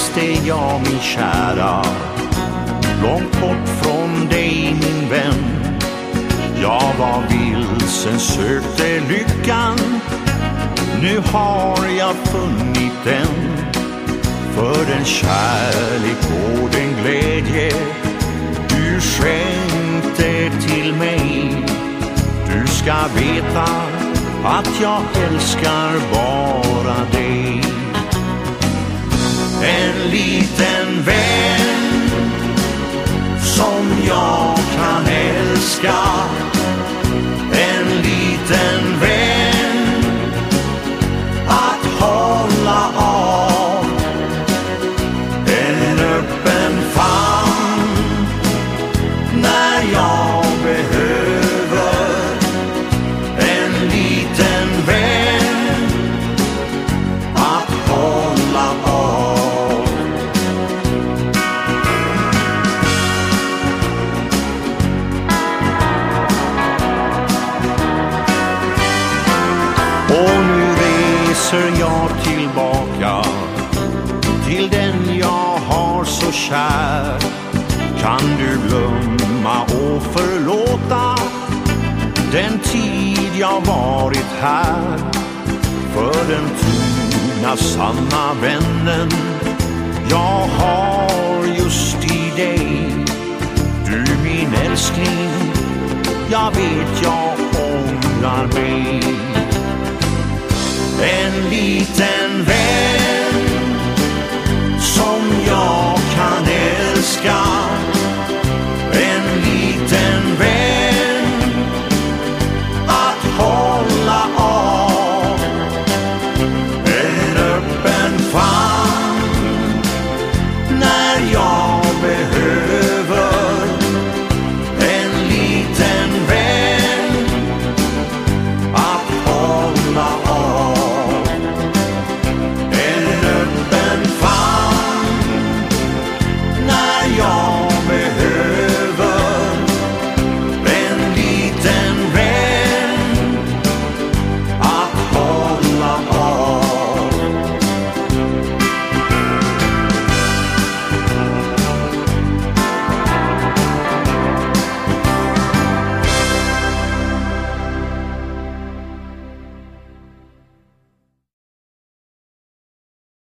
reste jag min kära. Långt bort från dig min vän. Jag var vilsen, sökte lyckan. Nu har jag funnit den. För den kärlek och den glädje. Du skänkte till mig. Du ska veta att jag älskar bara dig. Älska reser jag tillbaka till den jag har så kär. Kan du glömma och förlåta den tid jag varit här? För den trogna sanna vännen jag har just i dig. Du min älskling, jag vet jag liten vän som jag kan älska.